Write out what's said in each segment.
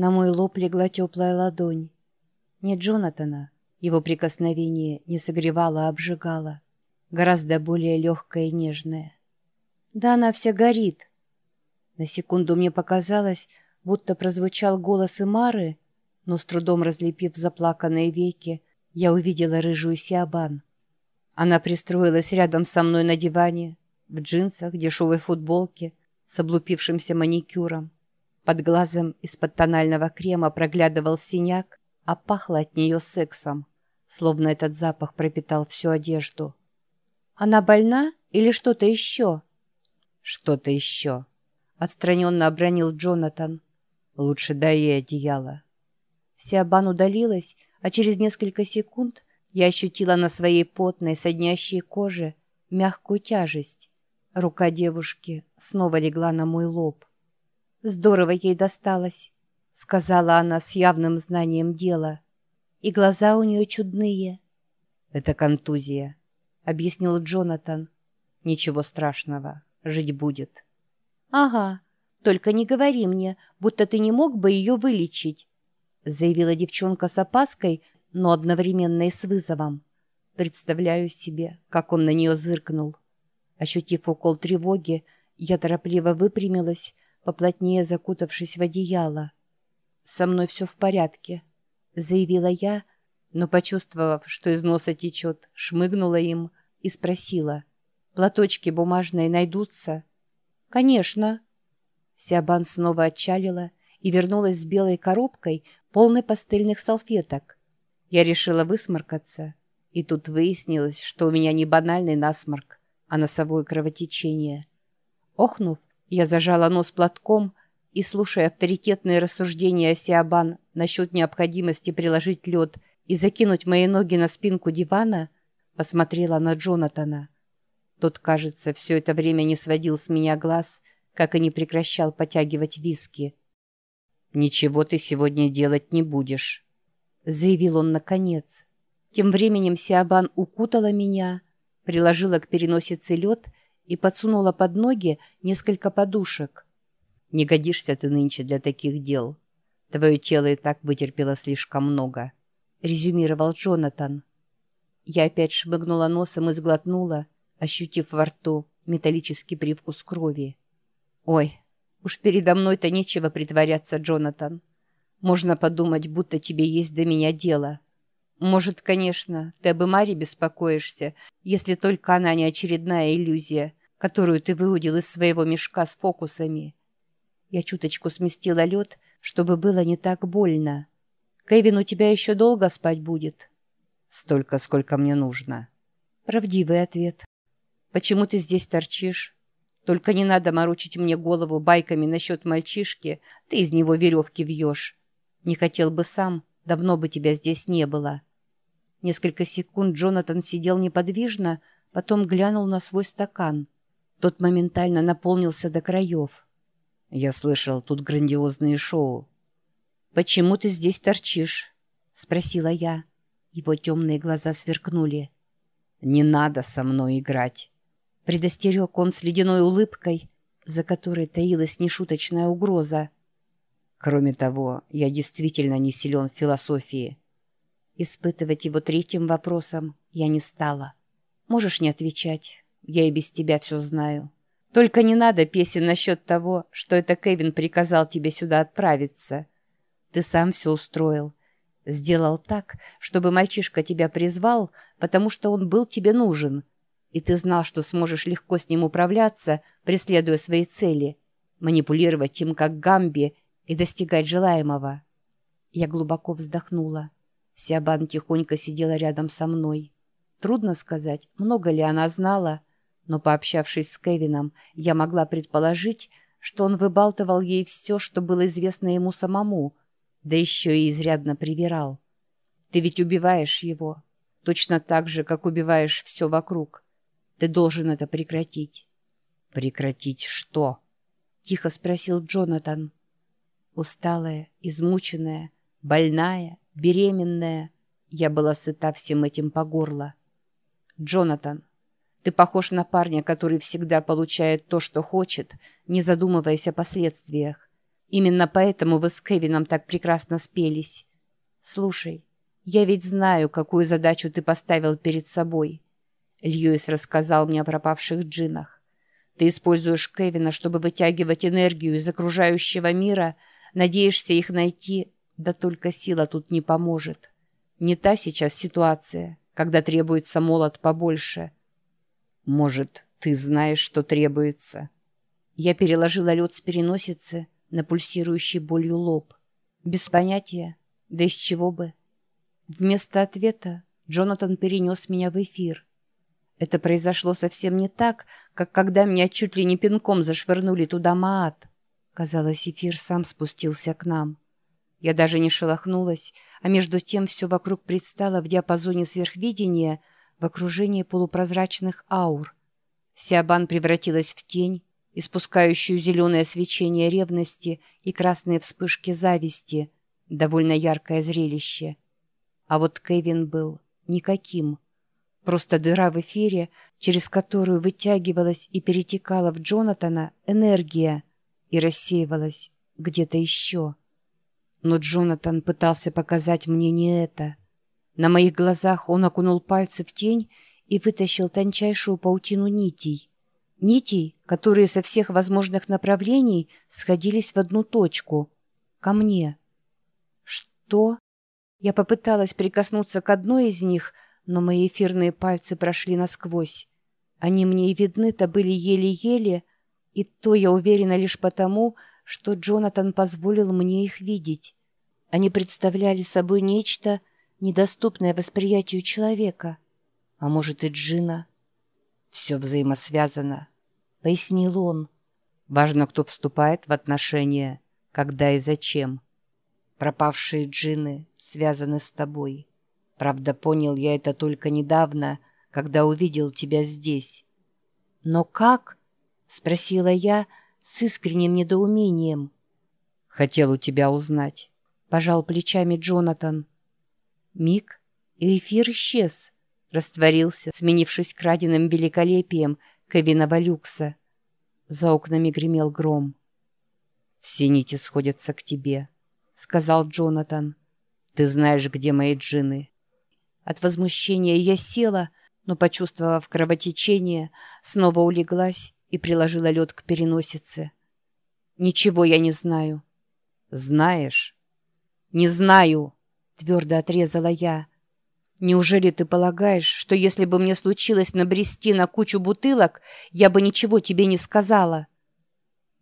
На мой лоб легла теплая ладонь. Не Джонатана. Его прикосновение не согревало, а обжигало. Гораздо более легкое и нежное. Да она вся горит. На секунду мне показалось, будто прозвучал голос Имары, но с трудом разлепив заплаканные веки, я увидела рыжую Сиабан. Она пристроилась рядом со мной на диване, в джинсах, дешевой футболке, с облупившимся маникюром. Под глазом из-под тонального крема проглядывал синяк, а пахло от нее сексом, словно этот запах пропитал всю одежду. «Она больна или что-то еще?» «Что-то еще», — отстраненно обронил Джонатан. «Лучше дай ей одеяло». Сиабан удалилась, а через несколько секунд я ощутила на своей потной, соднящей коже мягкую тяжесть. Рука девушки снова легла на мой лоб. Здорово ей досталось, сказала она с явным знанием дела. И глаза у нее чудные. Это контузия, объяснил Джонатан. Ничего страшного, жить будет. Ага, только не говори мне, будто ты не мог бы ее вылечить, заявила девчонка с опаской, но одновременно и с вызовом. Представляю себе, как он на нее зыркнул. Ощутив укол тревоги, я торопливо выпрямилась, поплотнее закутавшись в одеяло. «Со мной все в порядке», — заявила я, но, почувствовав, что из носа течет, шмыгнула им и спросила. «Платочки бумажные найдутся?» «Конечно». Сиабан снова отчалила и вернулась с белой коробкой, полной пастельных салфеток. Я решила высморкаться, и тут выяснилось, что у меня не банальный насморк, а носовое кровотечение. Охнув, я зажала нос платком и, слушая авторитетные рассуждения Сиабан насчет необходимости приложить лед и закинуть мои ноги на спинку дивана, посмотрела на Джонатана. Тот, кажется, все это время не сводил с меня глаз, как и не прекращал потягивать виски. «Ничего ты сегодня делать не будешь», — заявил он наконец. Тем временем Сиабан укутала меня, приложила к переносице лед и подсунула под ноги несколько подушек. «Не годишься ты нынче для таких дел. Твое тело и так вытерпело слишком много», — резюмировал Джонатан. Я опять шмыгнула носом и сглотнула, ощутив во рту металлический привкус крови. «Ой, уж передо мной-то нечего притворяться, Джонатан. Можно подумать, будто тебе есть до меня дело». Может, конечно, ты об Маре беспокоишься, если только она не очередная иллюзия, которую ты выудил из своего мешка с фокусами. Я чуточку сместила лед, чтобы было не так больно. Кевин у тебя еще долго спать будет? Столько, сколько мне нужно. Правдивый ответ. Почему ты здесь торчишь? Только не надо морочить мне голову байками насчет мальчишки, ты из него веревки вьешь. Не хотел бы сам, давно бы тебя здесь не было. Несколько секунд Джонатан сидел неподвижно, потом глянул на свой стакан — тот моментально наполнился до краев. Я слышал, тут грандиозные шоу. «Почему ты здесь торчишь?» — спросила я. Его темные глаза сверкнули. «Не надо со мной играть!» Предостерег он с ледяной улыбкой, за которой таилась нешуточная угроза. Кроме того, я действительно не силен в философии. Испытывать его третьим вопросом я не стала. Можешь не отвечать. Я и без тебя все знаю. Только не надо песен насчет того, что это Кевин приказал тебе сюда отправиться. Ты сам все устроил. Сделал так, чтобы мальчишка тебя призвал, потому что он был тебе нужен. И ты знал, что сможешь легко с ним управляться, преследуя свои цели, манипулировать им как Гамби и достигать желаемого. Я глубоко вздохнула. Сиабан тихонько сидела рядом со мной. Трудно сказать, много ли она знала, но, пообщавшись с Кевином, я могла предположить, что он выбалтывал ей все, что было известно ему самому, да еще и изрядно привирал. Ты ведь убиваешь его, точно так же, как убиваешь все вокруг. Ты должен это прекратить. «Прекратить что?» — тихо спросил Джонатан. Усталая, измученная, больная, беременная, я была сыта всем этим по горло. «Джонатан, ты похож на парня, который всегда получает то, что хочет, не задумываясь о последствиях. Именно поэтому вы с Кевином так прекрасно спелись. Слушай, я ведь знаю, какую задачу ты поставил перед собой. Льюис рассказал мне о пропавших джинах. Ты используешь Кевина, чтобы вытягивать энергию из окружающего мира, надеешься их найти, да только сила тут не поможет. Не та сейчас ситуация, когда требуется молот побольше. Может, ты знаешь, что требуется? Я переложила лед с переносицы на пульсирующий болью лоб. Без понятия, да из чего бы. Вместо ответа Джонатан перенес меня в эфир. Это произошло совсем не так, как когда меня чуть ли не пинком зашвырнули туда Маат. Казалось, эфир сам спустился к нам. Я даже не шелохнулась, а между тем все вокруг предстало в диапазоне сверхвидения в окружении полупрозрачных аур. Сиабан превратилась в тень, испускающую зеленое свечение ревности и красные вспышки зависти, довольно яркое зрелище. А вот Кевин был никаким. Просто дыра в эфире, через которую вытягивалась и перетекала в Джонатана энергия и рассеивалась где-то еще. Но Джонатан пытался показать мне не это. На моих глазах он окунул пальцы в тень и вытащил тончайшую паутину нитей. Нитей, которые со всех возможных направлений сходились в одну точку. Ко мне. Что? Я попыталась прикоснуться к одной из них, но мои эфирные пальцы прошли насквозь. Они мне и видны-то были еле-еле, и то я уверена лишь потому, что Джонатан позволил мне их видеть. Они представляли собой нечто, недоступное восприятию человека, а может и джина. «Все взаимосвязано», — пояснил он. «Важно, кто вступает в отношения, когда и зачем. Пропавшие джины связаны с тобой. Правда, понял я это только недавно, когда увидел тебя здесь». «Но как?» — спросила я, — с искренним недоумением. «Хотел у тебя узнать», — пожал плечами Джонатан. Миг, и эфир исчез, растворился, сменившись краденым великолепием Кевинова люкса. За окнами гремел гром. «Все нити сходятся к тебе», — сказал Джонатан. «Ты знаешь, где мои джины». От возмущения я села, но, почувствовав кровотечение, снова улеглась и приложила лед к переносице. «Ничего я не знаю». «Знаешь?» «Не знаю», — твердо отрезала я. «Неужели ты полагаешь, что если бы мне случилось набрести на кучу бутылок, я бы ничего тебе не сказала?»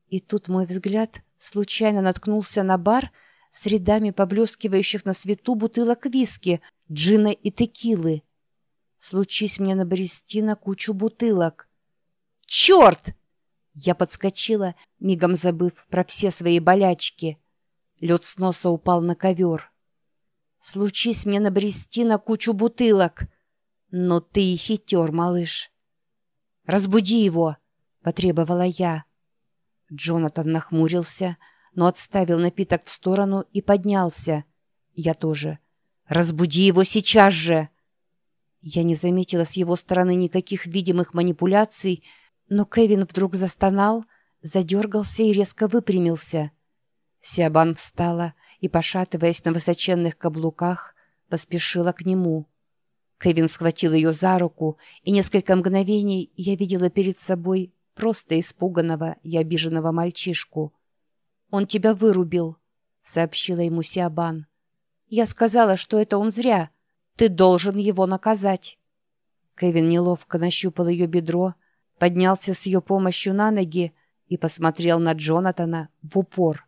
И тут мой взгляд случайно наткнулся на бар с рядами поблескивающих на свету бутылок виски, джина и текилы. Случись мне набрести на кучу бутылок. «Черт!» Я подскочила, мигом забыв про все свои болячки. Лед с носа упал на ковер. «Случись мне набрести на кучу бутылок!» «Но ты и хитер, малыш!» «Разбуди его!» — потребовала я. Джонатан нахмурился, но отставил напиток в сторону и поднялся. Я тоже. «Разбуди его сейчас же!» Я не заметила с его стороны никаких видимых манипуляций, но Кевин вдруг застонал, задергался и резко выпрямился. Сиабан встала и, пошатываясь на высоченных каблуках, поспешила к нему. Кевин схватил ее за руку, и несколько мгновений я видела перед собой просто испуганного и обиженного мальчишку. «Он тебя вырубил», — сообщила ему Сиабан. «Я сказала, что это он зря. Ты должен его наказать». Кевин неловко нащупал ее бедро, — поднялся с ее помощью на ноги и посмотрел на Джонатана в упор.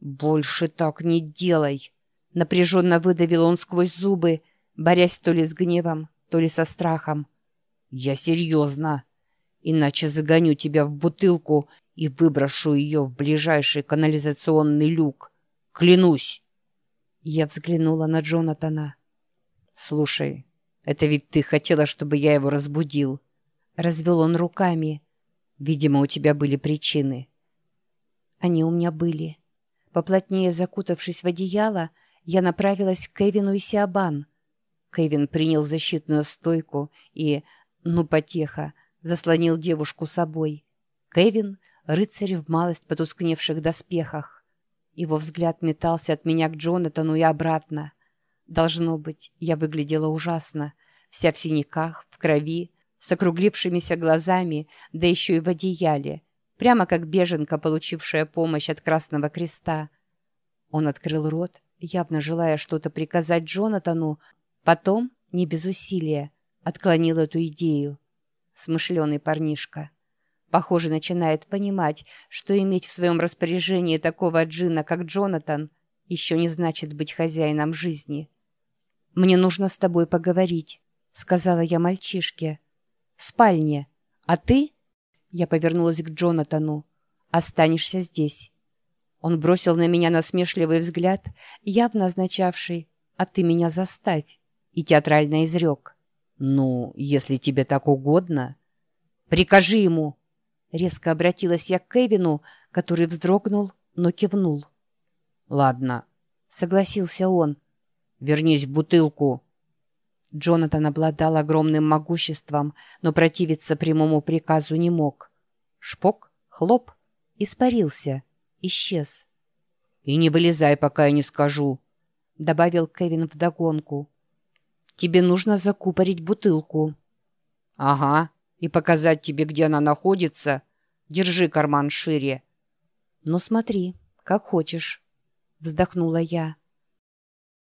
«Больше так не делай!» Напряженно выдавил он сквозь зубы, борясь то ли с гневом, то ли со страхом. «Я серьезно. Иначе загоню тебя в бутылку и выброшу ее в ближайший канализационный люк. Клянусь!» Я взглянула на Джонатана. «Слушай, это ведь ты хотела, чтобы я его разбудил?» Развел он руками. Видимо, у тебя были причины. Они у меня были. Поплотнее закутавшись в одеяло, я направилась к Кевину и Сиабан. Кевин принял защитную стойку и, ну потеха, заслонил девушку собой. Кевин — рыцарь в малость потускневших доспехах. Его взгляд метался от меня к Джонатану и обратно. Должно быть, я выглядела ужасно. Вся в синяках, в крови, с округлившимися глазами, да еще и в одеяле. Прямо как беженка, получившая помощь от Красного Креста. Он открыл рот, явно желая что-то приказать Джонатану, потом, не без усилия, отклонил эту идею. Смышленый парнишка. Похоже, начинает понимать, что иметь в своем распоряжении такого джина, как Джонатан, еще не значит быть хозяином жизни. «Мне нужно с тобой поговорить», — сказала я мальчишке. «В спальне. А ты...» Я повернулась к Джонатану. «Останешься здесь». Он бросил на меня насмешливый взгляд, явно означавший «А ты меня заставь», и театрально изрек. «Ну, если тебе так угодно...» «Прикажи ему!» Резко обратилась я к Кевину, который вздрогнул, но кивнул. «Ладно», — согласился он. «Вернись в бутылку». Джонатан обладал огромным могуществом, но противиться прямому приказу не мог. Шпок, хлоп, испарился, исчез. «И не вылезай, пока я не скажу», — добавил Кевин вдогонку. «Тебе нужно закупорить бутылку». «Ага», и показать тебе, где она находится, держи карман шире. Ну смотри, как хочешь, вздохнула я.